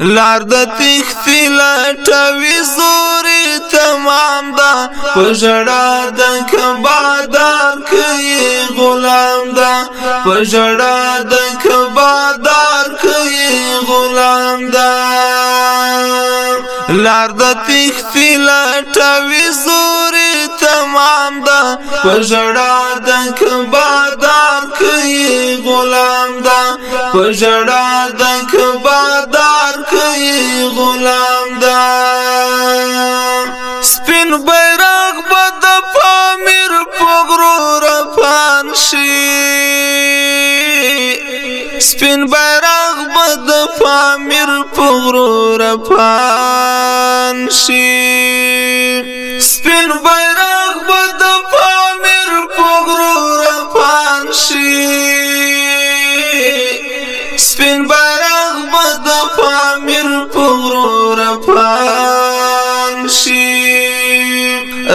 لار د تختی لټوي زوري تمام دا پژړا د کبادار کوي غلام دا پژړا د کبادار کوي غلام دا لار د تختی لټوي زوري تمام دا پژړا د کبادار کوي غلام دا پژړا د کبادار کوي غلام دا سپین بیرغ به د پامیر پګرو را پانشي سپین بیرغ به د پامیر پګرو را پانشي سپین بیرغ به د پامیر په غرور پلان شي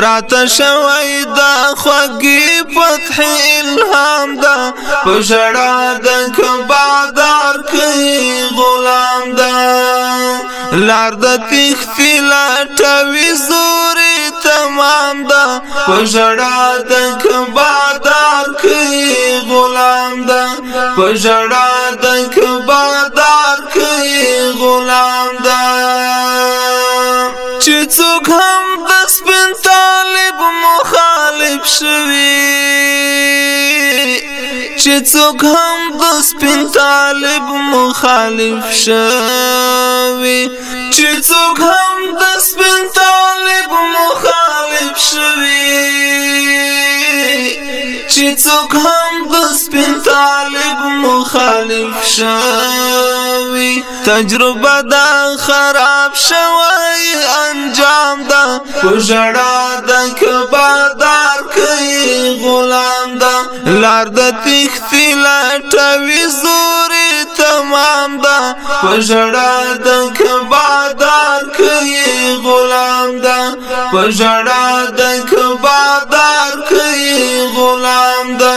راته شوی دا خوږی فتح الهام دا په ژړا د کبادار کوي غلام دا لار د تختی لاټوي زورې تمام دا په ژړا د کبادار پژړا د کبادار کوي غلام دا چې څوک هم د سپین طالب مخالف شوي چې څوک هم د سپین طالب مخالف شوي چې څوک هم د سپین طالب مخالف شوي چې څوک هم د سپین طالب مخالف شوي تجربه دا خراب شوی انجام دا پژړا د کبادار کوي غلام دا لار د تختی لټوي زوري تمام دا پژړا د کبادار کوي غلام دا پژړا د کبادار کوي غلام دا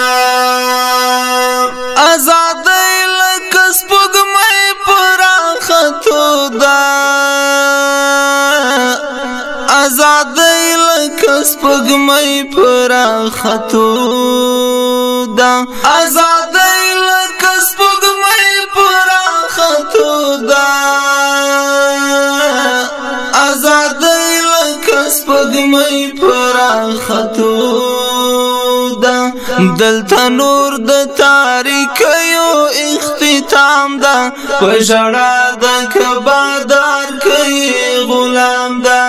آزاد لکه سپوږمۍ پرا خطو دا آزاد لکه سپوږمۍ پرا خطو دا آزاد سپګمې پراختو دا دلته نور د تاریخ یو اختتام دا پژړا د کبادار کوي غلام دا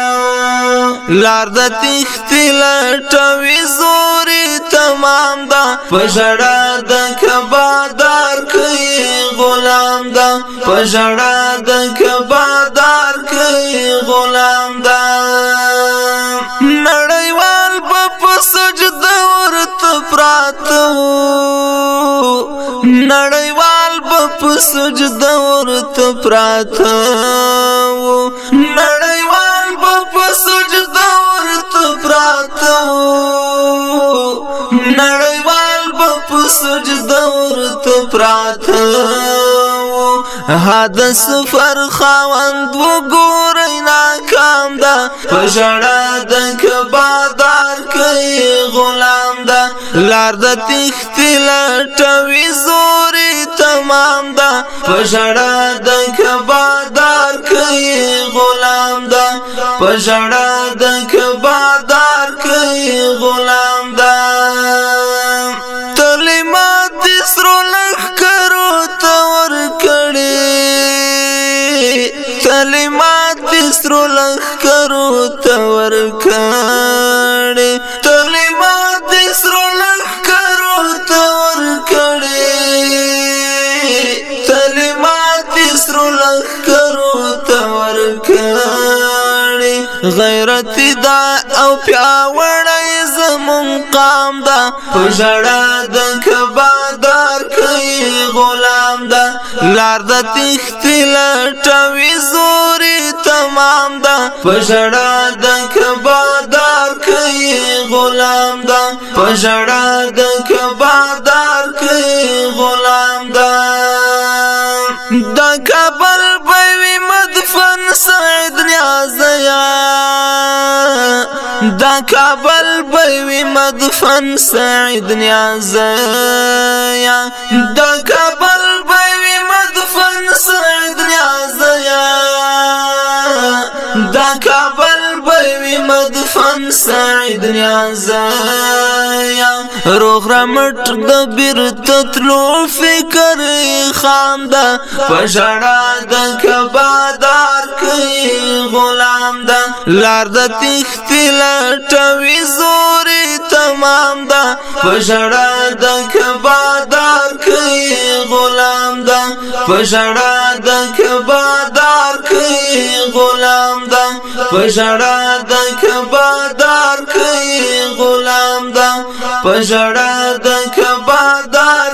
لار د تختی لټوي زوري تمام دا پژړا د کبادار کوي غلام دا پژړا د کبادار کوي غلام دا سجده ورته پراته وو نړیوال به په سجده ورته پراته وو نړیوال به په سجده ورته پراته وو هدا سفر خاوند وګورئ ناکام ده په ژړا د کبادار کوي غلام ده لار د تښتې لټوي زور پژړا د کبادار کوي غلام دا پژړا د کبادار کوي غلام دا تلمات سرو لخ کرو تور کړي تلمات سرو لخ کرو تور کړي غیرت دا او پیاوړی زمون قام دا پژړه د کبادار کوي غلام دا لار د تختی لټوي زوري تمام دا پژړه د کبادار کوي غلام دا پژړه د کبادار کوي غلام دا کابل بوي مدفن سعید نیازیا دا کابل بوي مدفن سعید نیازیا دا کابل بوي مدفن سعید نیازیا روغ رمټ د بیرته تلو فکر خاندا پژړا د کبادار کوي غلام لار د تختی لټوي زوري تمام دا پژړا د کبا دا کوي غلام دا پژړا د کبا دا کوي غلام دا پژړا د کبا دا کوي غلام دا پژړا د کبا دا